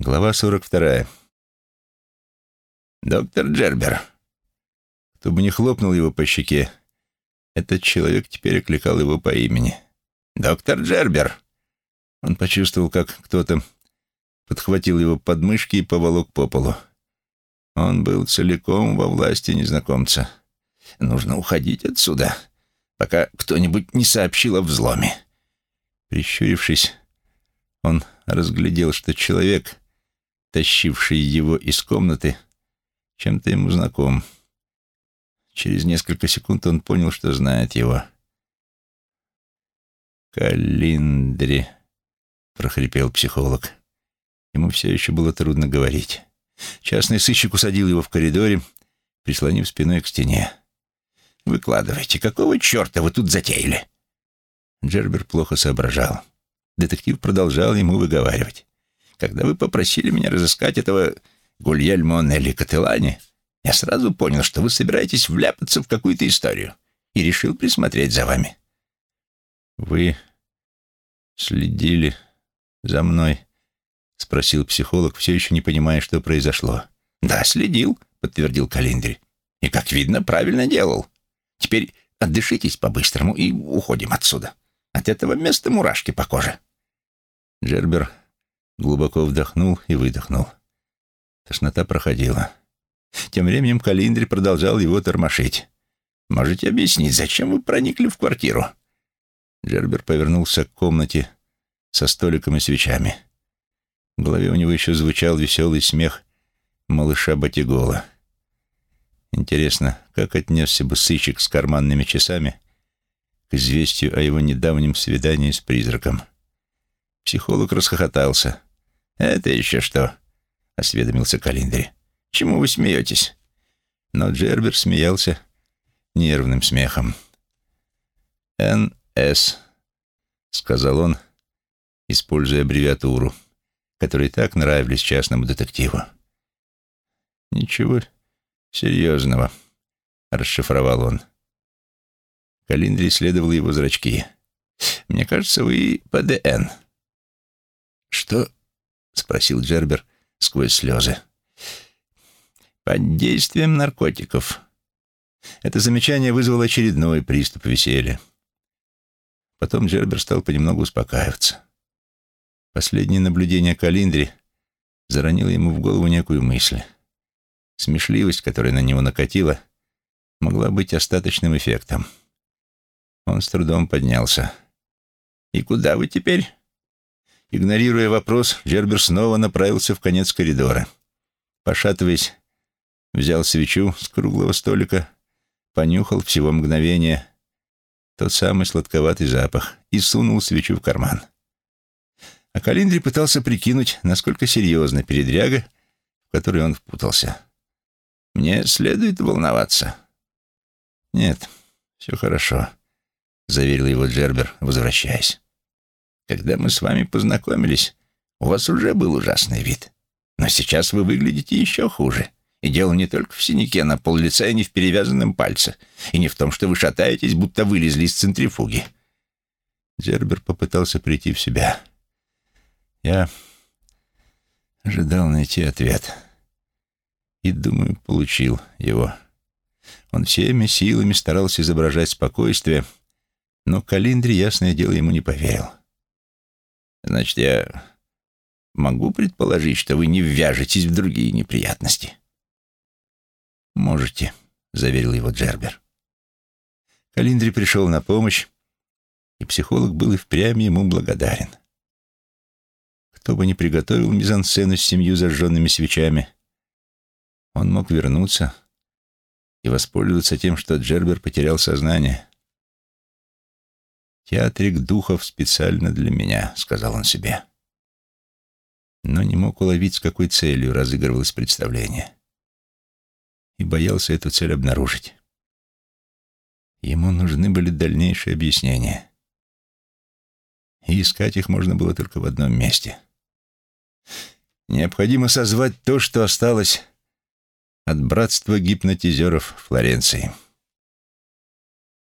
Глава 42. «Доктор Джербер». Кто бы ни хлопнул его по щеке, этот человек теперь окликал его по имени. «Доктор Джербер!» Он почувствовал, как кто-то подхватил его подмышки и поволок по полу. Он был целиком во власти незнакомца. «Нужно уходить отсюда, пока кто-нибудь не сообщил о взломе». Прищурившись, он разглядел, что человек тащивший его из комнаты, чем-то ему знаком. Через несколько секунд он понял, что знает его. «Калиндри», — прохрипел психолог. Ему все еще было трудно говорить. Частный сыщик усадил его в коридоре, прислонив спиной к стене. «Выкладывайте, какого черта вы тут затеяли?» Джербер плохо соображал. Детектив продолжал ему выговаривать. Когда вы попросили меня разыскать этого Гульельмо Нелли Кателани, я сразу понял, что вы собираетесь вляпаться в какую-то историю и решил присмотреть за вами. Вы следили за мной? Спросил психолог, все еще не понимая, что произошло. Да, следил, подтвердил Калиндри. И, как видно, правильно делал. Теперь отдышитесь по-быстрому и уходим отсюда. От этого места мурашки по коже. Джербер Глубоко вдохнул и выдохнул. Тошнота проходила. Тем временем Калиндри продолжал его тормошить. «Можете объяснить, зачем вы проникли в квартиру?» Джербер повернулся к комнате со столиком и свечами. В голове у него еще звучал веселый смех малыша Батигола. Интересно, как отнесся бы сыщик с карманными часами к известию о его недавнем свидании с призраком? Психолог расхохотался. «Это еще что?» — осведомился Калиндри. «Чему вы смеетесь?» Но Джербер смеялся нервным смехом. «НС», — сказал он, используя аббревиатуру, которой так нравились частному детективу. «Ничего серьезного», — расшифровал он. Калиндри исследовал его зрачки. «Мне кажется, вы ПДН». «Что?» — спросил Джербер сквозь слезы. «Под действием наркотиков». Это замечание вызвало очередной приступ веселья. Потом Джербер стал понемногу успокаиваться. Последнее наблюдение Калиндри заронило ему в голову некую мысль. Смешливость, которая на него накатила, могла быть остаточным эффектом. Он с трудом поднялся. «И куда вы теперь?» Игнорируя вопрос, Джербер снова направился в конец коридора. Пошатываясь, взял свечу с круглого столика, понюхал всего мгновение тот самый сладковатый запах и сунул свечу в карман. А Калиндри пытался прикинуть, насколько серьезна передряга, в которой он впутался. «Мне следует волноваться?» «Нет, все хорошо», — заверил его Джербер, возвращаясь. Когда мы с вами познакомились, у вас уже был ужасный вид. Но сейчас вы выглядите еще хуже. И дело не только в синяке на пол лица и не в перевязанном пальце, и не в том, что вы шатаетесь, будто вылезли из центрифуги. Джербер попытался прийти в себя. Я ожидал найти ответ. И, думаю, получил его. Он всеми силами старался изображать спокойствие, но Калиндри, ясное дело, ему не поверил. Значит, я могу предположить, что вы не ввяжетесь в другие неприятности? Можете, заверил его Джербер. Калиндри пришел на помощь, и психолог был и впрямь ему благодарен. Кто бы ни приготовил мизансцену с семью зажженными свечами, он мог вернуться и воспользоваться тем, что Джербер потерял сознание. «Театрик духов специально для меня», — сказал он себе. Но не мог уловить, с какой целью разыгрывалось представление. И боялся эту цель обнаружить. Ему нужны были дальнейшие объяснения. И искать их можно было только в одном месте. Необходимо созвать то, что осталось от братства гипнотизеров Флоренции.